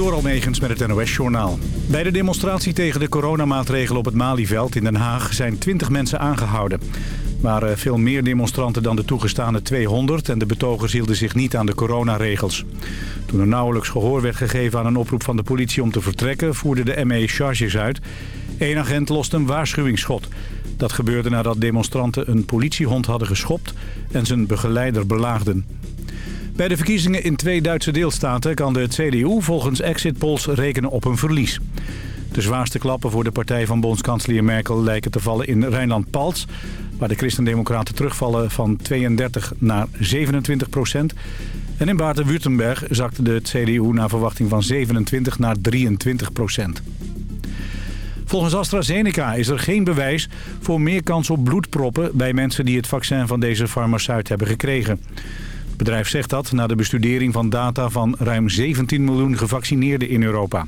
Door Almegens met het NOS-journaal. Bij de demonstratie tegen de coronamaatregelen op het Malieveld in Den Haag zijn 20 mensen aangehouden. Er waren veel meer demonstranten dan de toegestane 200 en de betogers hielden zich niet aan de coronaregels. Toen er nauwelijks gehoor werd gegeven aan een oproep van de politie om te vertrekken, voerde de ME charges uit. Eén agent lost een waarschuwingsschot. Dat gebeurde nadat demonstranten een politiehond hadden geschopt en zijn begeleider belaagden. Bij de verkiezingen in twee Duitse deelstaten kan de CDU volgens exit polls rekenen op een verlies. De zwaarste klappen voor de partij van bondskanselier Merkel lijken te vallen in Rijnland-Palts... waar de christendemocraten terugvallen van 32 naar 27 procent. En in Baden-Württemberg zakte de CDU naar verwachting van 27 naar 23 procent. Volgens AstraZeneca is er geen bewijs voor meer kans op bloedproppen... bij mensen die het vaccin van deze farmaceut hebben gekregen. Bedrijf zegt dat na de bestudering van data van ruim 17 miljoen gevaccineerden in Europa.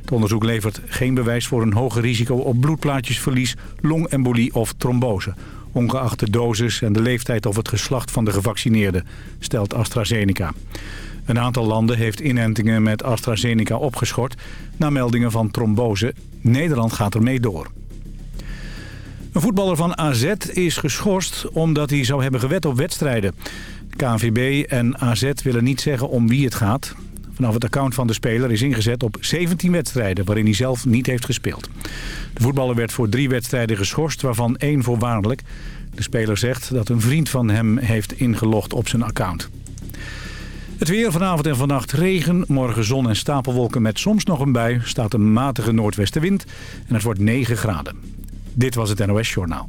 Het onderzoek levert geen bewijs voor een hoger risico op bloedplaatjesverlies, longembolie of trombose. Ongeacht de dosis en de leeftijd of het geslacht van de gevaccineerden, stelt AstraZeneca. Een aantal landen heeft inentingen met AstraZeneca opgeschort... na meldingen van trombose. Nederland gaat ermee door. Een voetballer van AZ is geschorst omdat hij zou hebben gewet op wedstrijden. KNVB en AZ willen niet zeggen om wie het gaat. Vanaf het account van de speler is ingezet op 17 wedstrijden... waarin hij zelf niet heeft gespeeld. De voetballer werd voor drie wedstrijden geschorst, waarvan één voorwaardelijk. De speler zegt dat een vriend van hem heeft ingelogd op zijn account. Het weer vanavond en vannacht regen, morgen zon en stapelwolken met soms nog een bui. Staat een matige noordwestenwind en het wordt 9 graden. Dit was het NOS Journaal.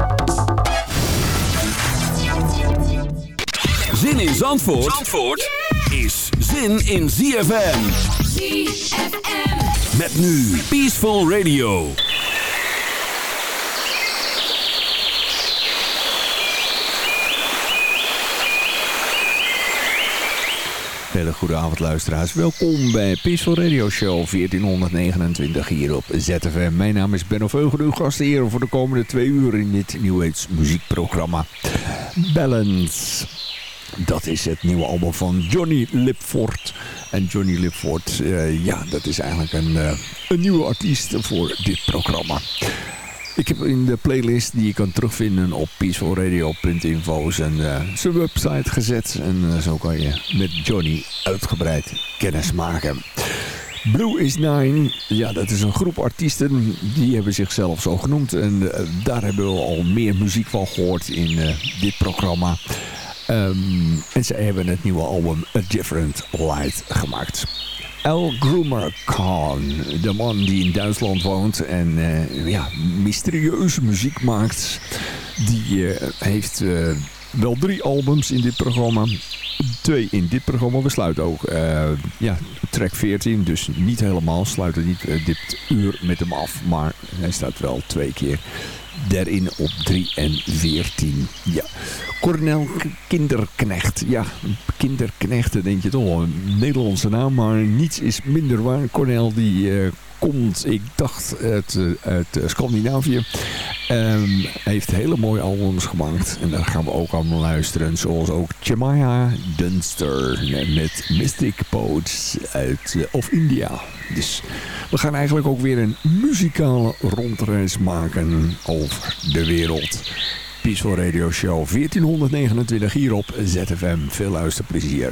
Zin in Zandvoort, Zandvoort is zin in ZFM. ZFM. Met nu Peaceful Radio. Hele goede avond luisteraars. Welkom bij Peaceful Radio Show 1429 hier op ZFM. Mijn naam is Benno Veugel, uw gastheer voor de komende twee uur in dit New Age muziekprogramma Balance. Dat is het nieuwe album van Johnny Lipford. En Johnny Lipford, uh, ja, dat is eigenlijk een, uh, een nieuwe artiest voor dit programma. Ik heb in de playlist die je kan terugvinden op peacefulradio.info zijn, uh, zijn website gezet. En zo kan je met Johnny uitgebreid kennis maken. Blue is Nine, ja dat is een groep artiesten, die hebben zichzelf zo genoemd. En daar hebben we al meer muziek van gehoord in dit programma. Um, en ze hebben het nieuwe album A Different Light gemaakt. El Groomer Khan, de man die in Duitsland woont en uh, ja, mysterieuze muziek maakt. Die uh, heeft uh, wel drie albums in dit programma. Twee in dit programma. We sluiten ook ja, track 14, dus niet helemaal. Sluiten niet dit uur met hem af, maar hij staat wel twee keer daarin op 3 en 14. Ja. Cornel Kinderknecht. Ja, Kinderknecht, denk je toch een Nederlandse naam, maar niets is minder waar. Cornel die uh, komt, ik dacht, uit, uit Scandinavië. Um, heeft hele mooie albums gemaakt. En daar gaan we ook allemaal luisteren. Zoals ook Chemaya Dunster met Mystic Poets uit uh, of India. Dus we gaan eigenlijk ook weer een muzikale rondreis maken over de wereld. Peaceful Radio Show 1429 hier op ZFM. Veel luisterplezier.